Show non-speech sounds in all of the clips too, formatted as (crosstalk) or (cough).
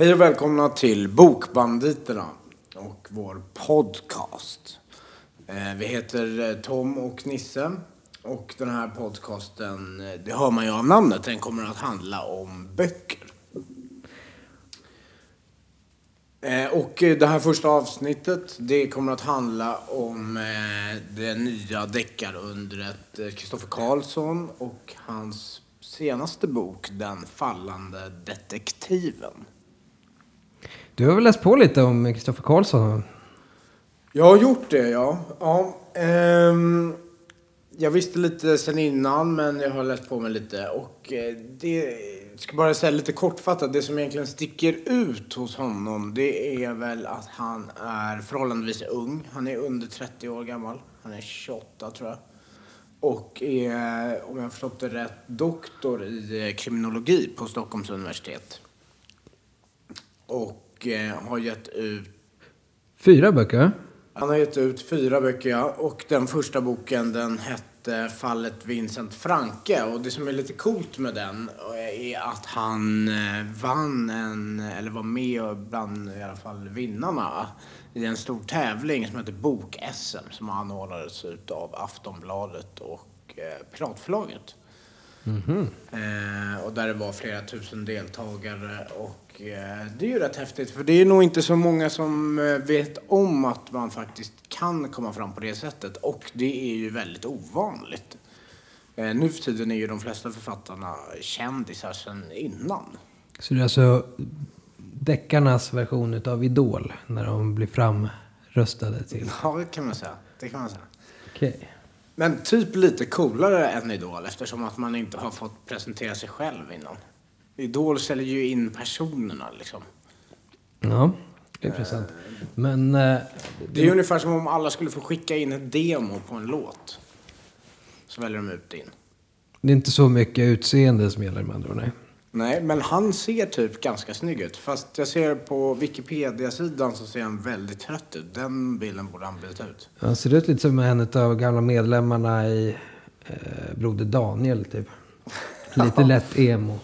Hej och välkomna till Bokbanditerna och vår podcast. Eh, vi heter eh, Tom och Nisse och den här podcasten, eh, det hör man ju av namnet, den kommer att handla om böcker. Och det här första avsnittet, det kommer att handla om det nya deckarundret Kristoffer Karlsson och hans senaste bok, Den fallande detektiven. Du har väl läst på lite om Kristoffer Karlsson? Jag har gjort det, ja. ja ehm, jag visste lite sen innan, men jag har läst på mig lite. Och eh, det jag ska bara säga lite kortfattat, det som egentligen sticker ut hos honom, det är väl att han är förhållandevis ung. Han är under 30 år gammal. Han är 28 tror jag. Och är, om jag har förstått det rätt, doktor i kriminologi på Stockholms universitet. Och eh, har gett ut Fyra böcker? han har gett ut fyra böcker, ja. Och den första boken den hette Fallet Vincent Franke. Och det som är lite coolt med den är att han eh, vann en, eller var med bland i alla fall vinnarna i en stor tävling som heter Bok-SM som anordnades av Aftonbladet och eh, Piratförlaget. Eh, och där det var flera tusen deltagare. Och eh, det är ju rätt häftigt för det är nog inte så många som eh, vet om att man faktiskt kan komma fram på det sättet. Och det är ju väldigt ovanligt. Eh, nu för tiden är ju de flesta författarna kändisar sedan innan. Så det är alltså deckarnas version utav Idol när de blir framröstade till. Ja, det kan man säga. Det kan man säga. Okej. Men typ lite coolare än Idol eftersom att man inte har fått presentera sig själv innan. Idol säljer ju in personerna liksom. Ja, intressant. Men eh, Det är ju ungefär som om alla skulle få skicka in ett demo på en låt. Så väljer de ut din. det är inte så mycket utseende som gäller med andra ord, nej. Nej, men han ser typ ganska snygg ut. Fast jag ser på Wikipedia-sidan så ser han väldigt trött ut. Den bilden borde han byta ut. Han ser ut lite som en av gamla medlemmarna i eh, Broder Daniel, typ. (laughs) Lite lätt emo.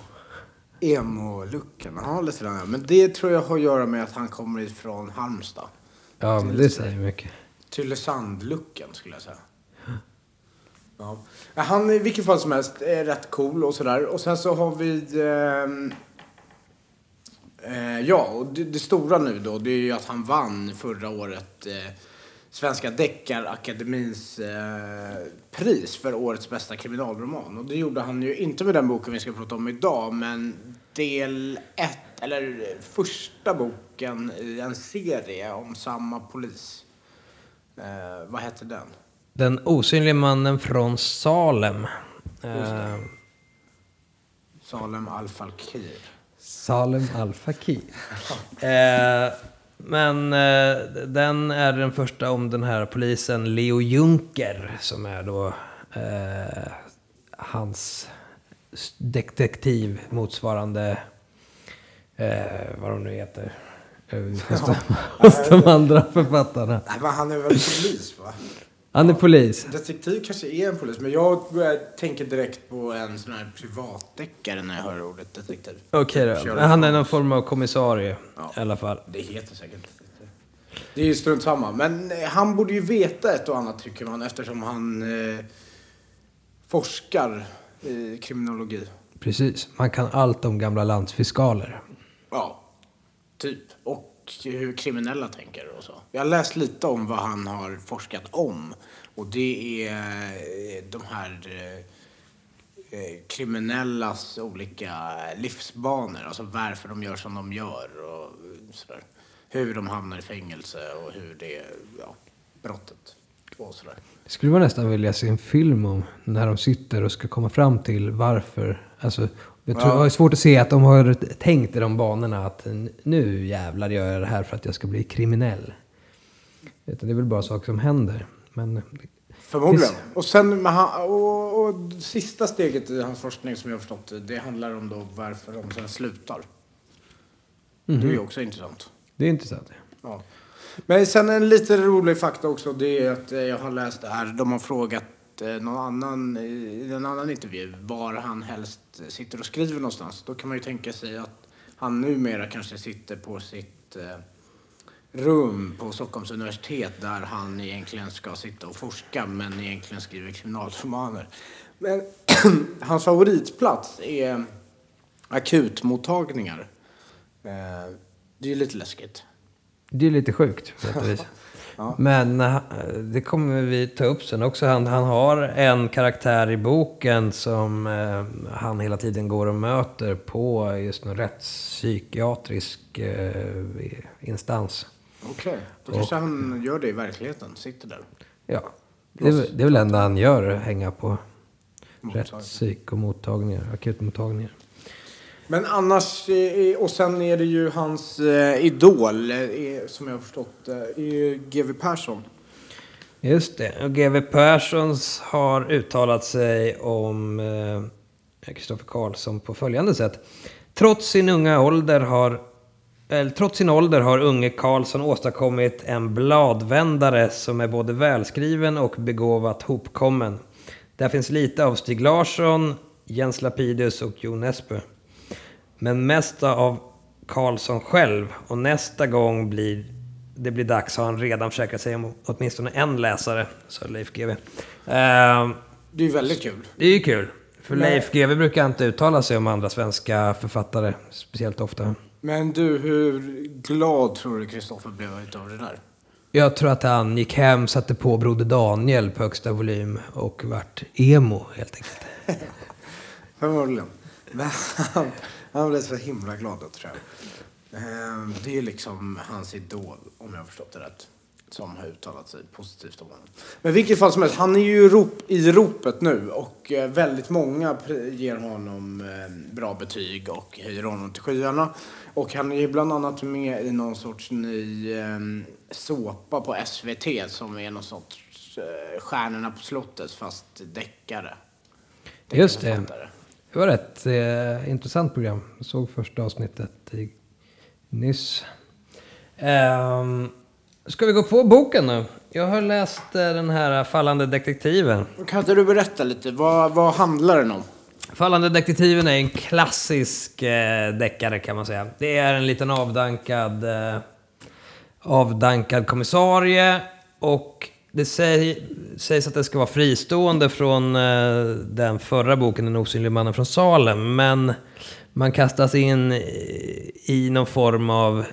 Emo-looken, ja lite grann. Men det tror jag har att göra med att han kommer ifrån Halmstad. Ja, men det säger mycket. Tylösand-looken skulle jag säga. Ja. Ja, Han i vilket fall som helst är rätt cool och sådär. Och sen så har vi... ehm, eh, ja, och det, det stora nu då, det är ju att han vann förra året eh, Svenska Deckarakademins eh, pris för årets bästa kriminalroman. Och det gjorde han ju inte med den boken vi ska prata om idag, men del ett, eller första boken i en serie om samma polis. Eh, vad hette den? Den osynliga mannen från Salem. Eh, Salem Al-Falkir. Salem Al-Fakir. (laughs) men eh, den är den första om den här polisen Leo Juncker som är då eh, hans detektiv motsvarande eh, vad de nu heter. Eh, Hos de, hos de andra författarna. Nej, men han är väl polis, va? Han är polis. Detektiv kanske är en polis, men jag tänka direkt på en sån här privatdeckare när jag hör ordet detektiv. Okej då. Sherlock Men han är någon form av kommissarie Ja. i alla fall. Det heter säkert. Det är ju strunt samma. Men eh, han borde ju veta ett och annat tycker man eftersom han eh, forskar i kriminologi. Precis. Man kan allt om gamla landsfiskaler. Ja, typ. Och hur kriminella tänker och så. Jag har läst lite om vad han har forskat om. Och det är eh, de här eh, eh, kriminellas olika livsbanor. Alltså varför de gör som de gör och sådär. Hur de hamnar i fängelse och hur det, ja, brottet och sådär. Skulle man nästan vilja se en film om när de sitter och ska komma fram till varför. Alltså, jag tror Ja. det är svårt att se att de har tänkt i de banorna att nu jävlar gör jag det här för att jag ska bli kriminell. Utan det är väl bara saker som händer. Men Förmodligen. Och sen och, och sista steget i hans forskning som jag har förstått det, handlar om då varför de sen slutar. Det är ju också intressant. det är intressant. Ja. Men sen en lite rolig fakta också, det är att jag har läst det här, de har frågat någon annan i en annan intervju var han helst sitter och skriver någonstans. Då kan man ju tänka sig att han numera kanske sitter på sitt eh, rum på Stockholms universitet där han egentligen ska sitta och forska men egentligen skriver kriminalromaner. Men (clears throat) hans favoritplats är akutmottagningar. Eh, det är lite läskigt. Det är lite sjukt på sätt och vis. (laughs) Men eh, det kommer vi ta upp sen också. Han, han har en karaktär i boken som eh, han hela tiden går och möter på just en rättspsykiatrisk eh, instans. Okej, då kanske han gör det i verkligheten. Sitter där. Ja, det är, väl- det är väl det enda han gör, hänga på Mottagning. rättspsykomottagningar, akutmottagningar. Men annars, eh, eh, och sen är det ju hans eh, idol, som jag har förstått det, är ju GW Persson. Just det. Och GW Perssons har uttalat sig om Kristoffer Karlsson på följande sätt. Trots sin unga ålder har eller, trots sin ålder har unge Karlsson åstadkommit en bladvändare som är både välskriven och begåvat hopkommen. Där finns lite av Stig Larsson, Jens Lapidus och Jon Nesbø. Men mest av Karlsson själv och nästa gång blir det blir dags har han redan försäkrat sig om åtminstone en läsare, sa Leif GW. Eh, Det är väldigt kul. det är ju kul. För Nej. Leif GW brukar inte uttala sig om andra svenska författare speciellt ofta. Men du, hur glad tror du Kristoffer blev utav det där? Jag tror att han gick hem, satte på Broder Daniel på högsta volym och vart emo helt enkelt. (laughs) Förmodligen. Han, blev så himla glad då, tror jag. Ehm, Det är liksom hans idol, om jag har förstått det rätt, som har uttalat sig positivt om honom. Men vilket fall som helst, han är ju i rop, i ropet nu och eh, väldigt många ger honom eh, bra betyg och höjer honom till skyarna. Och han är ju bland annat med i någon sorts ny eh, såpa på SVT som är någon sorts eh, Stjärnorna på slottet fast deckare. Just det. Det var ett eh, intressant program. Jag såg första avsnittet i, nyss. Ehm, ska vi gå på boken nu? Jag har läst eh, den här Fallande detektiven. Kan inte du berätta lite? Vad, vad handlar den om? Fallande detektiven är en klassisk eh, deckare kan man säga. Det är en liten avdankad, eh, avdankad kommissarie och det säg, sägs att det ska vara fristående från eh, den förra boken, Den osynliga mannen från Salem. Men man kastas in i, någon form av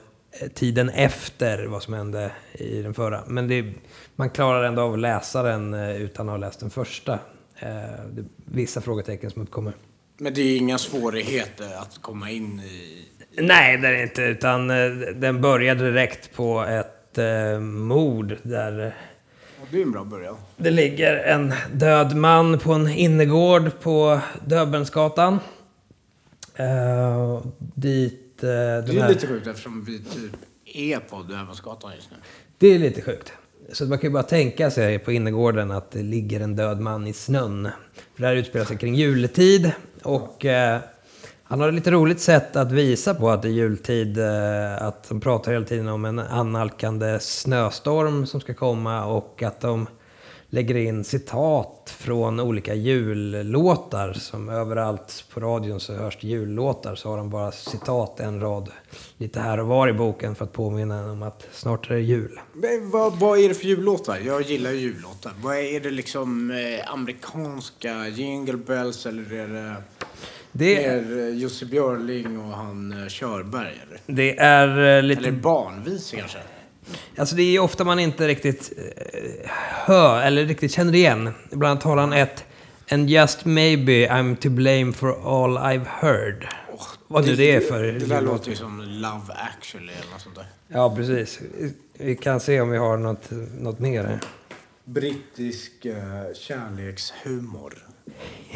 eh, tiden efter vad som hände i den förra. Men det, man klarar ändå av att läsa den eh, utan att ha läst den första. Vissa frågetecken som uppkommer. Men det är inga svårigheter att komma in i... Nej, det är det inte. Utan den började direkt på ett mord där det är en bra början. det ligger en död man på en innergård på Döbelnsgatan. Eh, dit den Det är här... lite sjukt eftersom vi typ är på Dövensgatan just nu. Det är lite sjukt. Så man kan ju bara tänka sig på innergården att det ligger en död man i snön. För det här utspelar sig kring juletid. Och eh, han har ett lite roligt sätt att visa på att det är jultid. Eh, att de pratar hela tiden om en annalkande snöstorm som ska komma. Och att de lägger in citat från olika jullåtar. Som överallt på radion så hörs det jullåtar. Så har de bara citat en rad lite här och var i boken för att påminna om att snart är det jul. Men vad, vad är det för jullåtar? Jag gillar ju jullåtar. Vad är det liksom eh, amerikanska jingle bells eller är det det, mer eh, Jussi Björling och han eh, Körberg eller? det är eh, lite... Eller barnvisor kanske? Alltså det är ofta man inte riktigt hör eller riktigt känner igen. Ibland talar han ett And just maybe I'm to blame for all I've heard. Åh, Vad nu det är för Det där låter ju som Love actually eller något sånt där. Ja, precis. Vi kan se om vi har något, något mer här. Brittisk eh, kärlekshumor.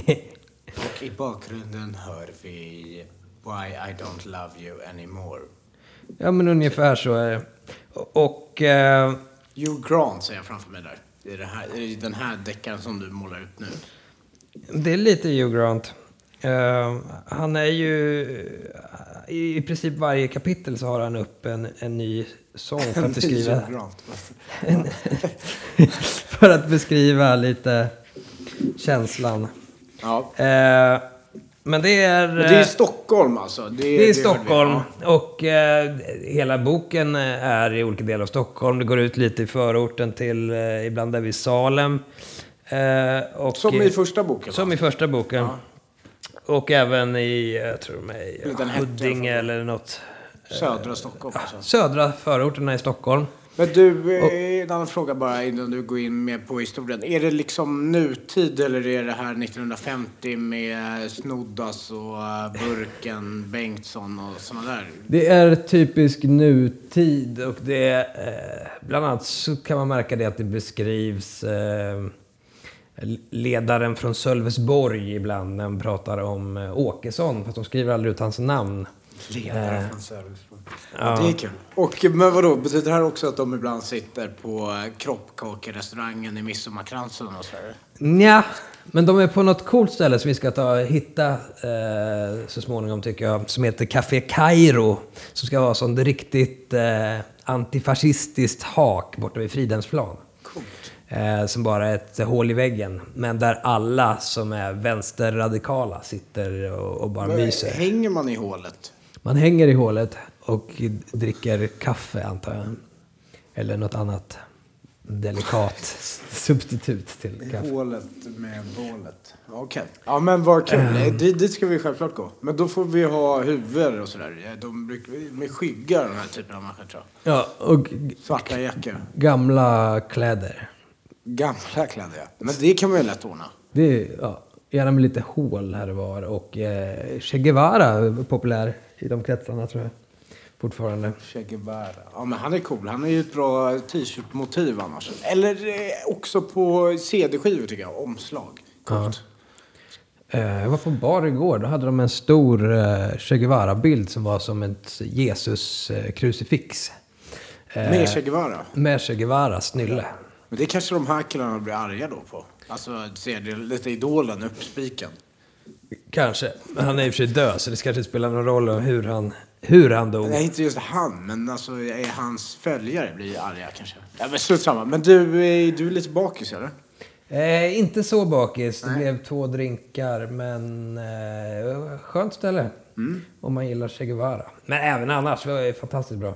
(laughs) Och i bakgrunden hör vi Why I don't love you anymore. Ja, men ungefär så är det. Och... Eh, Hugh Grant ser jag framför mig där. Det är, det här, det är den här deckaren som du målar ut nu. Det är lite Hugh Grant. Eh, han är ju... I, I princip varje kapitel så har han upp en, en ny sång för att beskriva... Grant. (laughs) (laughs) för att beskriva lite känslan. Ja. Eh, Men det är... Men det är eh, Stockholm alltså? Det är hörde vi, Stockholm ja. och eh, hela boken eh, är i olika delar av Stockholm. Det går ut lite i förorten till, eh, ibland är vi i Salem. Eh, och, Som i första boken? Som va? i första boken. Ja. Och även i, jag tror mig, Huddinge alla eller något. Södra Stockholm alltså. Södra förorterna i Stockholm. Men du, eh, en annan fråga bara innan du går in mer på historien. Är det liksom nutid eller är det här 1950 med Snoddas och eh, Burken, Bengtsson och sådana där? Det är typisk nutid och det är, eh, bland annat så kan man märka det att det beskrivs eh, ledaren från Sölvesborg ibland när de pratar om Åkesson, fast de skriver aldrig ut hans namn. Ledare Eh, från Sölvesborg. Ja. Det är kul. Och men vadå, betyder det här också att de ibland sitter på eh, kroppkakerestaurangen i Midsommarkransen och sådär? Nja, men de är på något coolt ställe som vi ska ta hitta eh, så småningom tycker jag, som heter Café Kairo. Som ska vara sånt riktigt eh, antifascistiskt hak borta vid Fridhemsplan. Coolt. Eh, som bara är ett hål i väggen. Men där alla som är vänsterradikala sitter och, och bara Men myser. Hänger man i hålet? Man hänger i hålet och dricker kaffe antar jag. Eller något annat delikat (laughs) substitut till kaffe. Hålet med bålet. Okej. Ja men vad kul. Ehm. Dit, dit ska vi självklart gå. Men då får vi ha huvudar och sådär. De brukar, med skyggar den här typen av människor tror jag. Ja, och Svarta jackor. gamla kläder. Gamla kläder ja. Men det kan man ju lätt ordna. Det ja, gärna med lite hål här och var. Och eh, Che Guevara är populär i de kretsarna tror jag. Fortfarande. Che Guevara. Ja men han är cool. Han är ju ett bra t-shirt-motiv annars. Eller eh, också på CD-skivor tycker jag. Omslag. Coolt. Eh, jag var på bar igår. Då hade de en stor eh, Che Guevara-bild som var som ett Jesus-krucifix. Eh, Med Che Guevara. med Che Guevaras nylle. Men det kanske de här killarna blir arga då på. Alltså ser det lite idolen uppspiken. Kanske. Men han är i och för sig död, så det kanske inte spelar någon roll om hur han, hur han dog. Nej, inte just han, men alltså är hans följare blir arga kanske. Ja, men strunt samma. Men du, är- du är lite bakis eller? Eh, inte så bakis. Det blev två drinkar, men eh, skönt ställe. Om man gillar Che Guevara. Men även annars var det fantastiskt bra.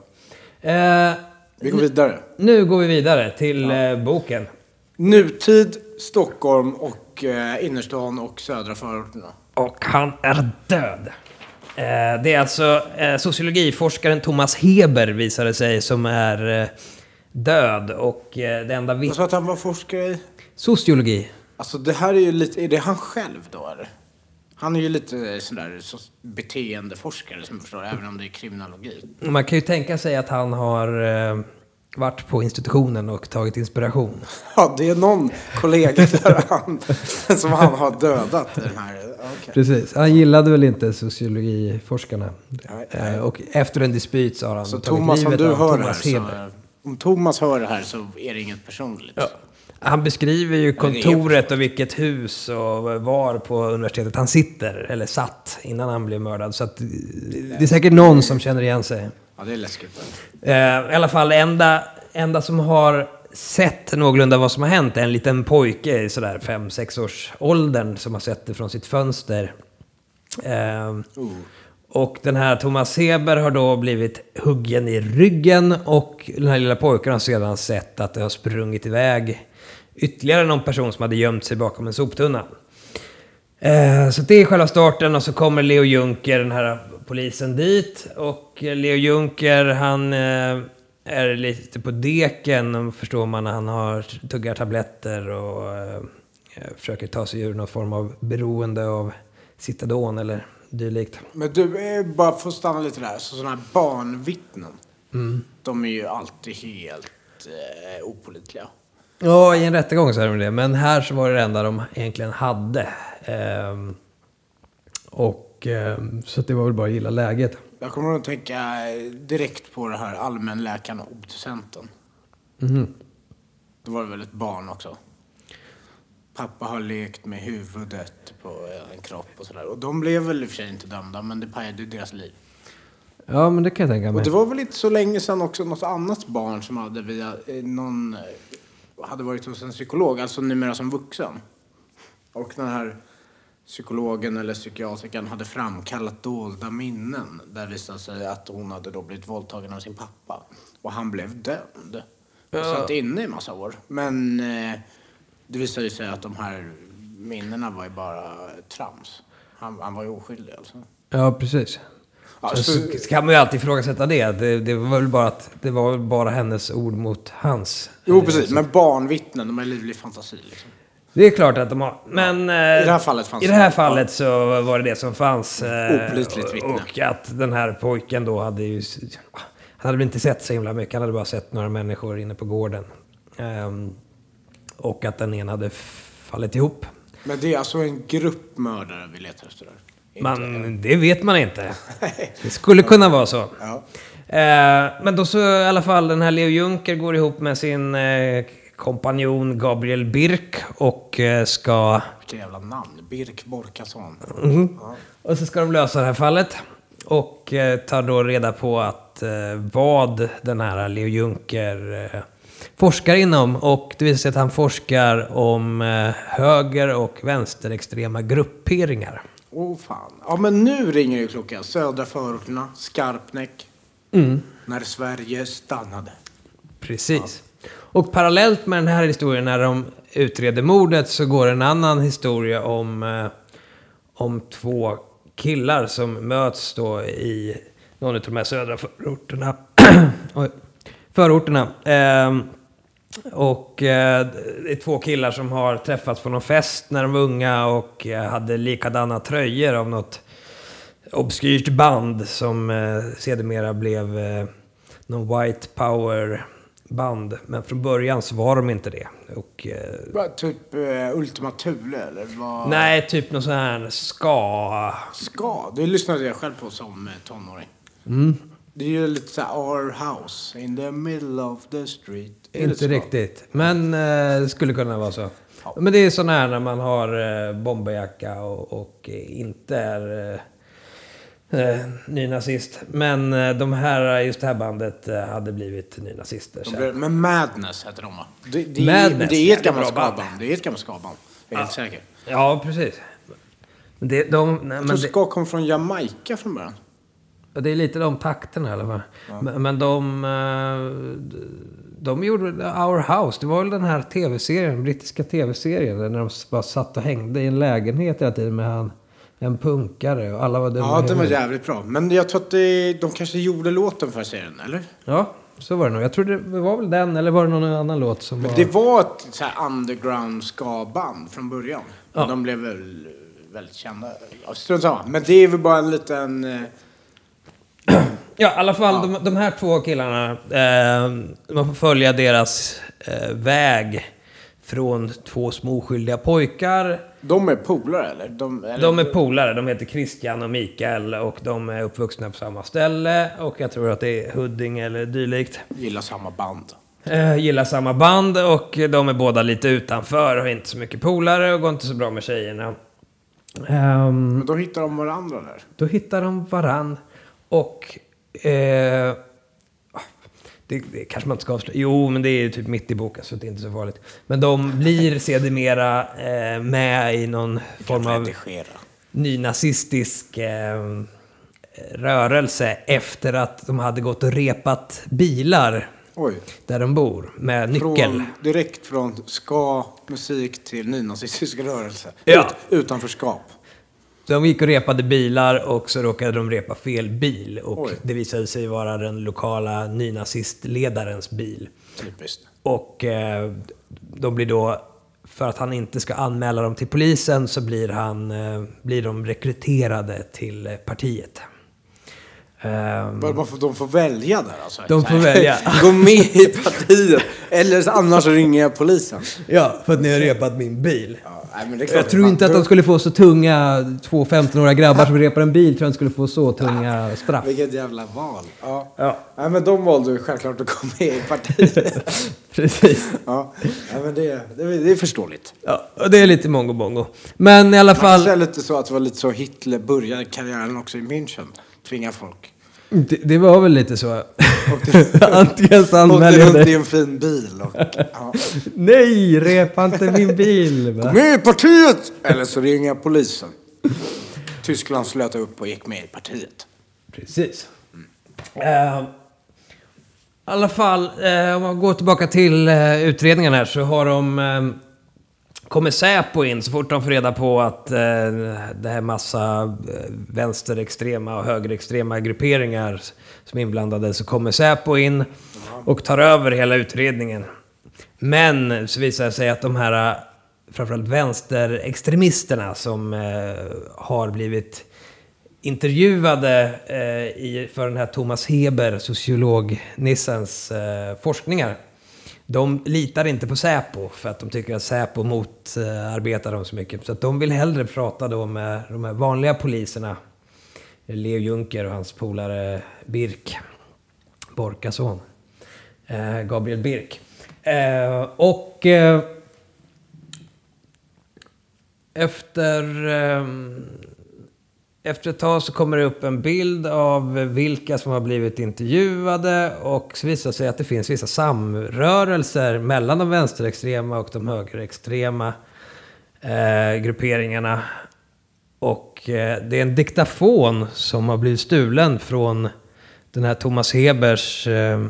Eh, Vi går vidare. nu går vi vidare till eh, boken. Nutid, Stockholm och eh, innerstan och södra förorterna. Och han är död. Eh, det är alltså eh, sociologiforskaren Thomas Heber visade sig som är eh, död. Och det enda vi... Jag sa att han var forskare i... Sociologi. Alltså det här är ju lite... Är det han själv då eller? Han är ju lite sådär så, beteendeforskare som jag förstår, även om det är kriminologi. Man kan ju tänka sig att han har varit på institutionen och tagit inspiration. (laughs) Ja, det är någon kollega där han, som han har dödat. Den här. Okej. Precis. Han gillade väl inte sociologiforskarna. Nej. Eh, och efter en dispyt så har han Så tagit Thomas, om livet du av hör det här Thomas så... Heber. Om Thomas hör det här så är det inget personligt. Ja. Han beskriver ju kontoret och vilket hus och var på universitetet han sitter, eller satt, innan han blev mördad. Så att, det är säkert någon som känner igen sig. Ja, det är läskigt. Eh, I alla fall, enda, enda som har sett någorlunda vad som har hänt är en liten pojke i sådär 5-6 års åldern som har sett det från sitt fönster. Eh, Oh. och den här Thomas Heber har då blivit huggen i ryggen och den här lilla pojken har sedan sett att det har sprungit iväg ytterligare någon person som hade gömt sig bakom en soptunna. Eh, så det är själva starten och så kommer Leo Juncker, den här polisen, dit. Och Leo Juncker, han eh, är lite på deken, förstår man, när han har tuggar tabletter och eh, försöker ta sig ur någon form av beroende av Citadon eller dylikt. Men du, eh, bara för att stanna lite där. Så sådana här barnvittnen. De är ju alltid helt eh, opolitliga. Ja, i en rättegång så är de det. Men här så var det det enda de egentligen hade. Ehm, och ehm, så det var väl bara att gilla läget. Jag kommer att tänka eh, direkt på det här allmänläkaren och obducenten. Mhm. Då var det väl ett barn också. Pappa har lekt med huvudet på eh, en kropp och sådär. Och de blev väl i och för sig inte dömda, men det pajade ju deras liv. Ja, men det kan jag tänka Och mig. det var väl inte så länge sedan också något annat barn som hade via eh, någon hade varit hos en psykolog, alltså numera som vuxen. Och den här psykologen eller psykiatrikern hade framkallat dolda minnen. Där det visade sig att hon hade då blivit våldtagen av sin pappa. Och han blev dömd. Och Ja. satt inne i massa år. Men eh, det visade sig att de här minnena var ju bara trams. Han, han var ju oskyldig alltså. Ja, precis. Ja, Så, så- så kan man ju alltid ifrågasätta det. det. Det var väl bara att det var bara hennes ord mot hans. Jo, precis. Men barnvittnen, de har livlig fantasi. Liksom. Det är klart att de har. Men eh, I det här fallet fanns i det det. här fallet så var det det som fanns. eh, Opålitligt vittne. Och att den här pojken då hade ju... Han hade väl inte sett så himla mycket. Han hade bara sett några människor inne på gården. Ehm, och att den ena hade fallit ihop. Men det är alltså en grupp mördare vi letar efter där. Man, det vet man inte. Det skulle kunna vara så. Ja. Eh, men då så i alla fall den här Leo Juncker går ihop med sin eh, kompanjon Gabriel Birk och eh, ska... Vilka jävla namn. Birk Borkason. Mhm. Ja. Och så ska de lösa det här fallet. Och eh, tar då reda på att eh, vad den här Leo Juncker forskar inom. Och det visar sig att han forskar om höger och vänsterextrema grupperingar. Åh fan. Ja men nu ringer det klockan. Södra förorterna, Skarpnäck. Mm. När Sverige stannade. Precis. Och parallellt med den här historien när de utreder mordet så går en annan historia om, eh, om två killar som möts då i någon av de här södra förorterna. (clears throat) Oj. Förorterna. Ehm, och eh, det är två killar som har träffats på någon fest när de var unga och eh, hade likadana tröjor av något obskyrt band som eh, sedermera blev eh, någon white power band. Men från början så var de inte det. Och, eh, Typ uh, Ultima Thule eller vad? nej, typ någon sån här ska... Ska? Det lyssnade jag själv på som eh, tonåring. Mm, Det är ju lite såhär Our House in the middle of the street. Är inte riktigt. Men eh, det skulle kunna vara så. Ja. Men det är sån här när man har eh, bomberjacka och, och eh, inte är eh, nynazist. Men eh, de här, just det här bandet eh, hade blivit nynazister De blev, men Madness heter de va? Det, det, Madness, det är ja, ett gammalt skaband. Det är ett gammalt skaband. Jag är helt säker. Ja, precis. Det, de, nej, Jag tror det, ska kom från Jamaica från början. det är lite de takterna i alla fall. Men, men de, eh, de gjorde Our House. Det var väl den här tv-serien, brittiska tv-serien. När de bara satt och hängde i en lägenhet hela tiden med han, en punkare och alla var dumma Ja, den var jävligt bra. Men jag tror att det, de kanske gjorde låten för serien, eller? Ja, så var det nog. Jag tror det var väl den, eller var det någon annan låt som var... Det var ett så här underground ska-band från början. Ja. Men de blev väl väldigt kända. Ja, strunt samma. Men det är väl bara en liten... eh, Ja, i alla fall de, de här två killarna. Eh, man får följa deras eh, väg från två små oskyldiga pojkar. De är polare, eller? De, eller? De är polare, de heter Christian och Mikael och de är uppvuxna på samma ställe. Och jag tror att det är Huddinge eller dylikt. Gillar samma band. Eh, gillar samma band och de är båda lite utanför och inte så mycket polare och går inte så bra med tjejerna. Ehm, Men då hittar de varandra där. Då hittar de varann och... Eh, det, det kanske man inte ska avslöja. Jo, men det är typ mitt i boken så det är inte så farligt. Men de blir sedermera eh, med i någon form av nynazistisk eh, rörelse efter att de hade gått och repat bilar Oj. där de bor med nyckel. Från, direkt från ska, musik till nynazistisk rörelse. Ja. Ut, utanförskap. De gick och repade bilar och så råkade de repa fel bil. Och Oj. det visade sig vara den lokala nynazistledarens bil. Typiskt. Och eh, de blir då, för att han inte ska anmäla dem till polisen, så blir, han, eh, blir de rekryterade till eh, partiet. Man får, de får välja där alltså? De får välja. (laughs) Gå med i partiet. Eller annars ringer jag polisen. ja, för att ni har repat min bil. Ja, nej, det är Jag tror inte att de skulle få så tunga, två 15-åriga grabbar som repar en bil, tror jag inte skulle få så tunga straff. Vilket jävla val. Ja. Ja, Nej, men de valde ju självklart att gå med i partiet. (laughs) precis. ja. Nej, men det, det, det är förståeligt. Ja, och det är lite mongo bongo. Men i alla fall... säga lite så att det var lite så Hitler började karriären också i München. Tvinga folk. Det, det var väl lite så. (laughs) Antingen så anmäler åkte jag runt i en fin bil och... Ja. Nej, repa inte min bil! Va? Med i partiet! Eller så ringer jag polisen. Tyskland slöt upp och gick med i partiet. Precis. Eh, I alla fall, eh, om man går tillbaka till uh, utredningen här så har de... Kommer Säpo in så fort de får reda på att eh, det är massa eh, vänsterextrema och högerextrema grupperingar som är inblandade så kommer Säpo in och tar över hela utredningen. Men så visar det sig att de här eh, framförallt vänsterextremisterna som eh, har blivit intervjuade eh, i, för den här Thomas Heber, sociolog-nissens eh, forskningar. De litar inte på Säpo för att de tycker att Säpo motarbetar dem så mycket. Så att de vill hellre prata då med de här vanliga poliserna. Leo Juncker och hans polare Birk. Borkason. Eh, Gabriel Birk. Eh, och eh, efter, eh, efter ett tag så kommer det upp en bild av vilka som har blivit intervjuade och så visar det sig att det finns vissa samrörelser mellan de vänsterextrema och de högerextrema eh, grupperingarna. Och eh, det är en diktafon som har blivit stulen från den här Thomas Hebers eh,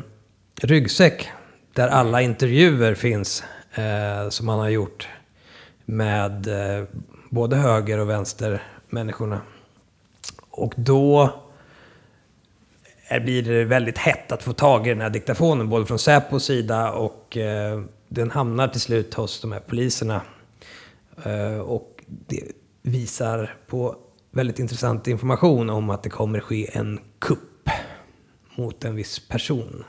ryggsäck. Där alla intervjuer finns eh, som han har gjort med eh, både höger och vänstermänniskorna. Och då blir det väldigt hett att få tag i den här diktafonen, både från Säpos sida och eh, den hamnar till slut hos de här poliserna. Eh, och det visar på väldigt intressant information om att det kommer ske en kupp mot en viss person.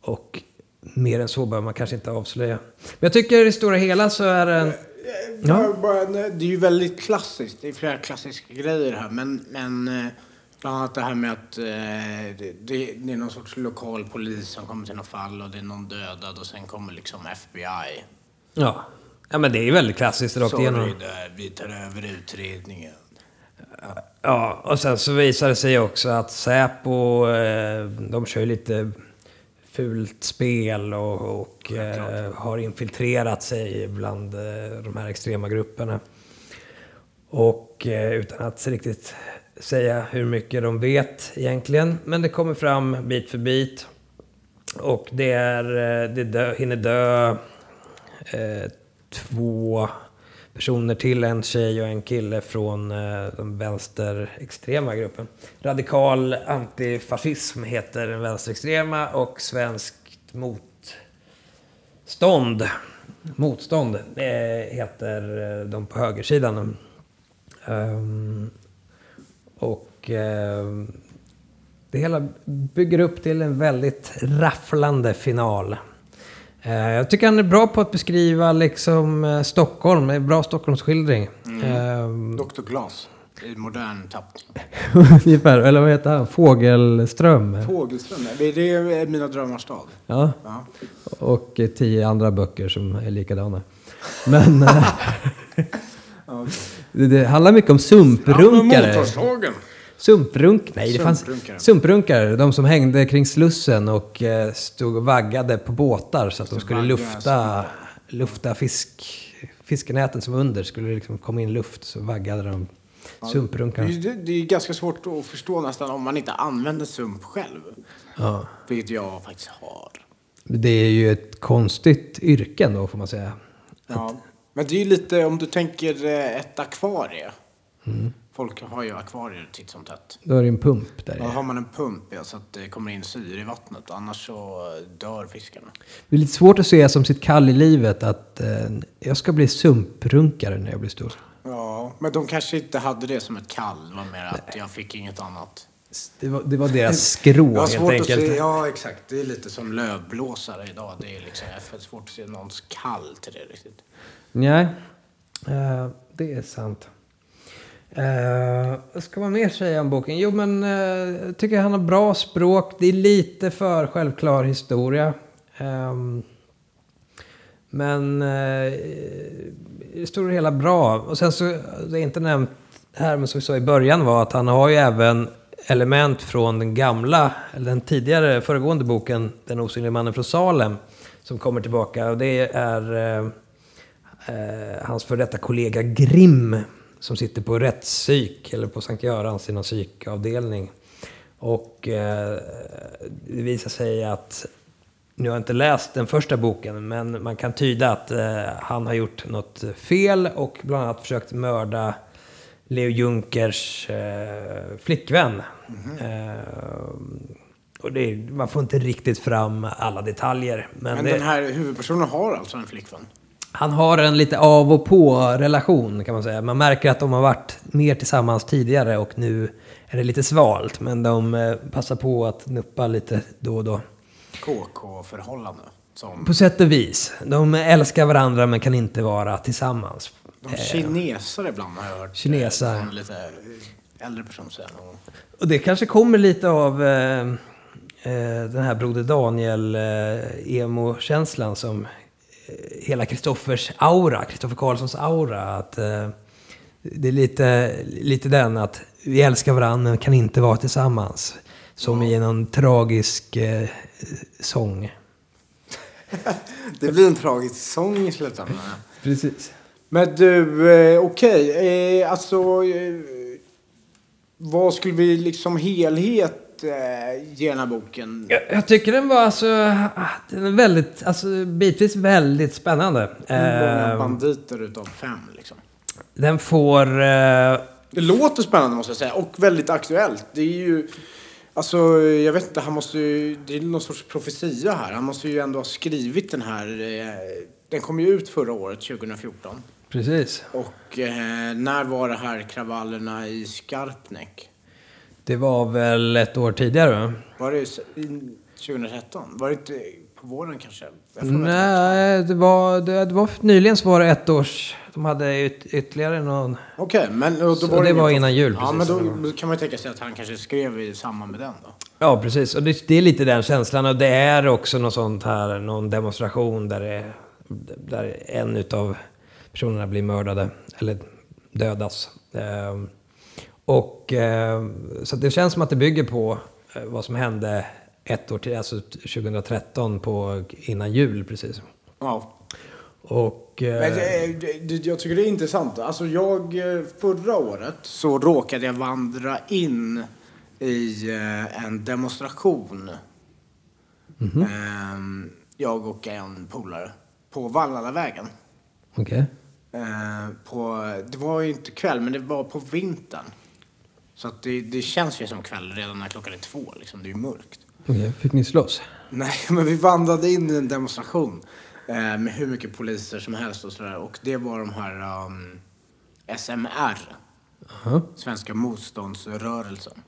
Och mer än så behöver man kanske inte avslöja. Men jag tycker i det stora hela så är det en... Ja. Bara, det är ju väldigt klassiskt. Det är flera klassiska grejer här. Men, men eh, bland annat det här med att eh, det, det, är någon sorts lokal polis som kommer till något fall och det är någon dödad och sen kommer liksom FBI. Ja. ja, men det är ju väldigt klassiskt rakt Sorry igenom. där, vi tar över utredningen. Ja, och sen så visar det sig också att Säpo, eh, de kör ju lite fult spel och, och eh, har infiltrerat sig bland eh, de här extrema grupperna. Och eh, utan att riktigt säga hur mycket de vet egentligen. Men det kommer fram bit för bit. Och det, är, eh, det dö, hinner dö eh, två personer till, en tjej och en kille från eh, den vänsterextrema gruppen. Radikal antifascism heter den vänsterextrema och svenskt motstånd, motstånd eh, heter eh, de på högersidan. Ehm, och ehm, det hela bygger upp till en väldigt rafflande final. Eh, Jag tycker han är bra på att beskriva liksom eh, Stockholm, en bra Stockholmsskildring. Ehm, Dr. Glas i modern tappning. (laughs) Ungefär, eller vad heter han? Fågelström? Fågelström, det är- Mina drömmars stad. Ja, Ja. och tio andra böcker som är likadana. Men eh, (laughs) (laughs) det, det handlar mycket om sumprunkare. Motorsågen. Sumprunk? Nej, det fanns Sumprunkare. sumprunkare. De som hängde kring Slussen och eh, stod och vaggade på båtar så att de skulle lufta, lufta fisk, fiskenäten som under. Skulle det liksom komma in luft så vaggade de Det sumprunkar. är, det är ganska svårt att förstå nästan om man inte använder sump själv. Ja. Vilket jag faktiskt har. Det är ju ett konstigt yrke då får man säga. Ja. Men det är ju lite, om du tänker eh, ett akvarie. Folk har ju akvarier titt som tätt. Då är det en pump där Då har man en pump ja, så att det kommer in syre i vattnet. Annars så dör fiskarna. Det är lite svårt att se som sitt kall i livet att eh, jag ska bli sumprunkare när jag blir stor. Ja, men de kanske inte hade det som ett kall. Det var mer att jag fick inget annat. Det var, det var deras (laughs) skrå helt svårt att enkelt. se, ja exakt. Det är lite som lövblåsare idag. Det är liksom, har svårt att se någons kall till det riktigt. Nej, eh, det är sant. Uh, vad ska man mer säga om boken? Jo, men eh, jag tycker han har bra språk. Det är lite för självklar historia. Um, men eh, uh, i det stora hela bra. Och sen så, det är inte nämnt här, men som vi sa i början var att han har ju även element från den gamla, eller den tidigare föregående boken, Den osynliga mannen från Salem, som kommer tillbaka. Och det är uh, hans före detta kollega Grimm, som sitter på rättspsyk, eller på Sankt Görans i någon psykavdelning. Och eh, det visar sig att, nu har jag inte läst den första boken, men man kan tyda att eh, han har gjort något fel och bland annat försökt mörda Leo Junkers eh, flickvän. Eh, och är- man får inte riktigt fram alla detaljer. Men, Men det, den här huvudpersonen har alltså en flickvän? Han har en lite av och på relation kan man säga. Man märker att de har varit mer tillsammans tidigare och nu är det lite svalt. Men de eh, passar på att nuppa lite då och då. KK-förhållande. Som På sätt och vis. De älskar varandra men kan inte vara tillsammans. de kineser ibland har jag hört. Kineser. eh, Någon lite äldre person säga. Och det kanske kommer lite av eh, eh, den här Broder Daniel eh, emo-känslan som eh, hela Kristoffers aura, Kristoffer Karlssons aura. Att, eh, det är lite, lite den att vi älskar varandra men kan inte vara tillsammans. Som i någon tragisk eh, sång. (laughs) Det blir en tragisk sång i slutändan. Precis. Men du, eh, okej. Eh, alltså, eh, vad skulle vi liksom helhet ge den här boken? Jag, jag tycker den var alltså, ah, den är väldigt, alltså bitvis väldigt spännande. Hur många Eh, banditer utav fem liksom? den får... Eh, Det låter spännande måste jag säga och väldigt aktuellt. Det är ju, alltså jag vet inte, han måste ju, det är någon sorts profetia här. Han måste ju ändå ha skrivit den här, eh, den kom ju ut förra året, 2014. precis. Och eh, när var det här kravallerna i Skarpnäck? Det var väl ett år tidigare va? Var det i- i 2013? Var det inte på våren kanske? Nej, det var, det, det var nyligen så var det ett års... De hade yt, ytterligare någon... Okej, men då Så var det inget- var innan jul, Ja, men precis. då, då kan man tänka sig att han kanske skrev i samband med den då. Ja, precis. Och det, det är lite den känslan. Och det är också något sånt här, någon demonstration där, det, där en utav personerna blir mördade. Eller dödas. Ehm, och ehm, så det känns som att det bygger på eh, vad som hände ett år till, alltså 2013 på, innan jul precis. Ja. Och... eh, Men det, det, jag tycker det är intressant. Alltså jag, eh, förra året så råkade jag vandra in i eh, en demonstration. Ehm, jag och en polare. På Vallalavägen. Okej. Eh, på, det var ju inte kväll, men det var på vintern. Så att det, det känns ju som kväll redan när klockan är två. Liksom. Det är ju mörkt. Okej, Fick ni slåss? Nej, (laughs) men vi vandrade in i en demonstration eh, med hur mycket poliser som helst och sådär. Och det var de här um, SMR, Aha. Svenska motståndsrörelsen.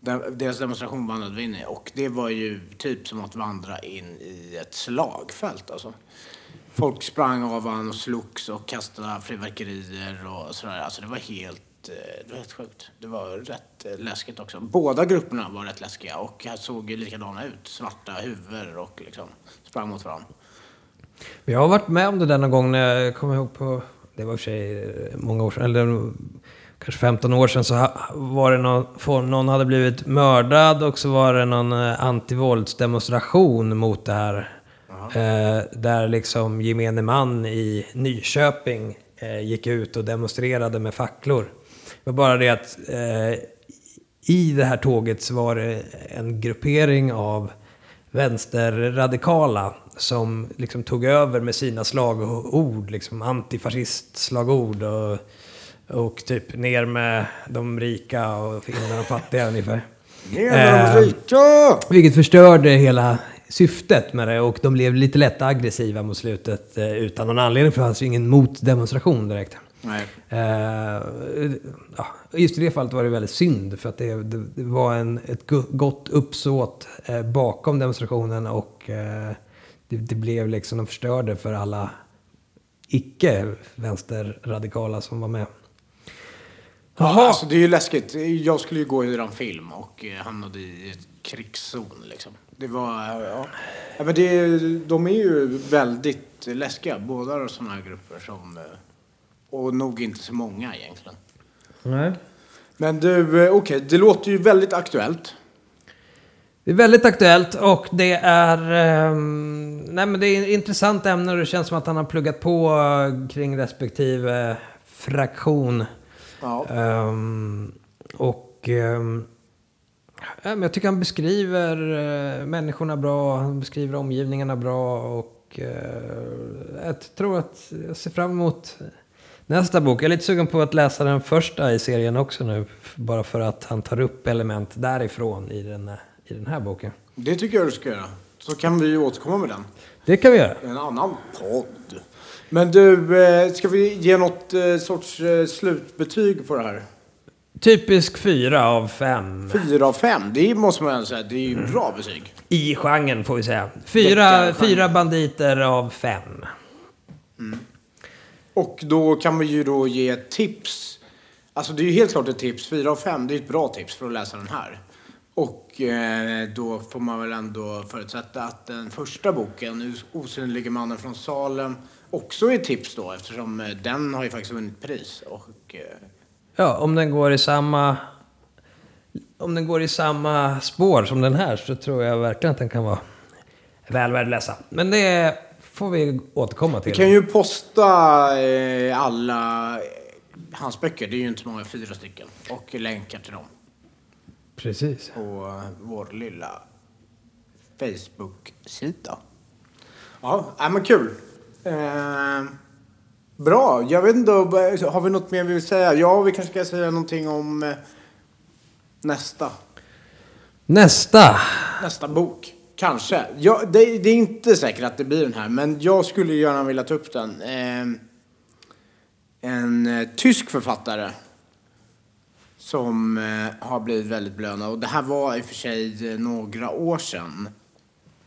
De, deras demonstration vandrade vi in i och det var ju typ som att vandra in i ett slagfält alltså. Folk sprang av varandra och slogs och kastade fyrverkerier och sådär. Alltså det var helt, det var helt sjukt. Det var rätt eh, läskigt också. Båda grupperna var rätt läskiga och såg likadana ut. Svarta huvuden och liksom sprang mot varandra. Jag har varit med om det där någon gång när jag kommer ihåg på, det var i och för sig eh, många år sedan, eller kanske 15 år sedan, så var det någon, någon hade blivit mördad och så var det någon eh, antivåldsdemonstration mot det här. Eh, där liksom gemene man i Nyköping eh, gick ut och demonstrade med facklor. Det var bara det att eh, i det här tåget så var det en gruppering av vänsterradikala som liksom tog över med sina slagord, liksom antifascistslagord och, och typ ner med de rika och in med de fattiga (laughs) ungefär. Ner med de Eh, rika! Vilket förstörde hela syftet med det och de blev lite lätt aggressiva mot slutet eh, utan någon anledning för det fanns ju ingen motdemonstration direkt. Eh, just i det fallet var det väldigt synd för att det, det, det var en, ett go- gott uppsåt eh, bakom demonstrationen och eh, det, det blev liksom, de förstörde för alla icke-vänsterradikala som var med. Jaha. Alltså det är ju läskigt. Jag skulle ju gå hyra en film och eh, hamnade i ett krigszon liksom. Det var, ja. ja men det, de är ju väldigt läskiga, båda sådana här grupper som, eh, och nog inte så många egentligen. Nej. Men du, eh, okej, det låter ju väldigt aktuellt. Det är väldigt aktuellt och det är... ehm, nej men det är ett intressant ämne och det känns som att han har pluggat på eh, kring respektive fraktion. Ja. Ehm, och... ja, men jag tycker han beskriver eh, människorna bra, han beskriver omgivningarna bra och eh, jag tror att jag ser fram emot nästa bok. Jag är lite sugen på att läsa den första i serien också nu, bara för att han tar upp element därifrån i den, här- i den här boken. Det tycker jag du ska göra. Så kan vi återkomma med den. Det kan vi göra. En annan podd. Men du, eh, ska vi ge något eh, sorts eh, slutbetyg på det här? Typisk fyra av fem. Fyra av fem, det måste man ändå säga, det är ju bra betyg. I genren får vi säga. Fyra, fyra banditer av fem. Och då kan vi ju då ge tips. Alltså det är ju helt klart ett tips. Fyra av fem, det är ett bra tips för att läsa den här. Och eh, då får man väl ändå förutsätta att den första boken, Osynlige mannen från Salem, också är ett tips då eftersom eh, den har ju faktiskt vunnit pris. Och, eh, Ja, om den går i samma... Om den går i samma spår som den här så tror jag verkligen att den kan vara väl värd att läsa. Men det får vi återkomma till. vi kan ju posta eh, alla eh, hans böcker, det är ju inte så många, fyra stycken. Och länkar till dem. Precis. på eh, vår lilla Facebook-sida. Ja, ja, men kul. Eh, bra. Jag vet inte, har vi något mer vi vill säga? Ja, vi kanske ska säga någonting om eh, nästa, Nästa. nästa bok. Kanske. Ja, det, det är inte säkert att det blir den här, men jag skulle gärna vilja ta upp den. Eh, en eh, tysk författare som eh, har blivit väldigt belönad. Och det här var i och för sig eh, några år sedan.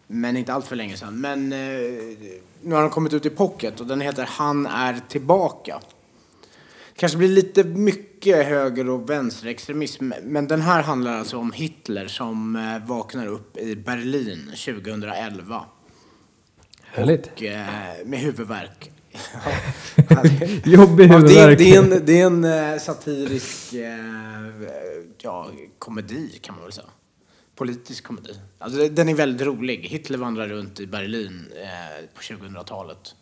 Men inte allt för länge sedan. Men eh, nu har den kommit ut i pocket och den heter Han är tillbaka. Kanske blir lite mycket höger och vänsterextremism. Men den här handlar alltså om Hitler som eh, vaknar upp i Berlin 2011. Härligt. Och, eh, med huvudvärk. Ja, (laughs) det- Jobbig Ja, det, är- huvudvärk. det är en, det är en eh, satirisk eh, ja, komedi kan man väl säga. Politisk komedi. Alltså, den är väldigt rolig. Hitler vandrar runt i Berlin eh, på 2000-talet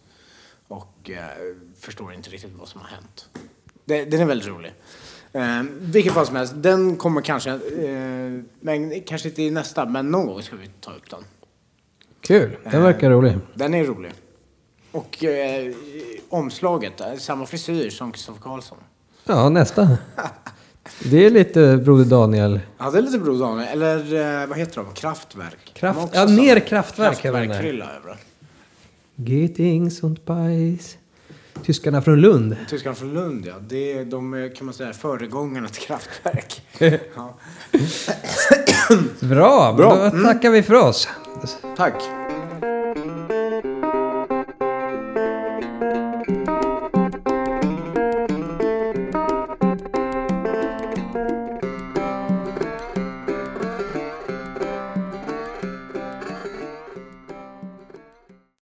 och eh, förstår inte riktigt vad som har hänt. Det, den är väldigt rolig. Eh, vilket fall som helst, den kommer kanske, eh, men kanske inte i nästa, men någon gång ska vi ta upp den. Kul. Den verkar rolig. Den är rolig. Och eh, omslaget, eh, samma frisyr som Kristoffer Karlsson. Ja, nästa. (laughs) Det är lite Broder Daniel. Ja, det är lite Broder Daniel. Eller eh, vad heter de? Kraftwerk. Kraft- De ja, mer Kraftwerk även där. Kraftwerk-frilla över det. Tyskarna från Lund. Tyskarna från Lund, ja. Det är, de kan man säga, föregångarna till Kraftwerk. ja. (laughs) Bra, Bra. Mm. då tackar vi för oss. Tack.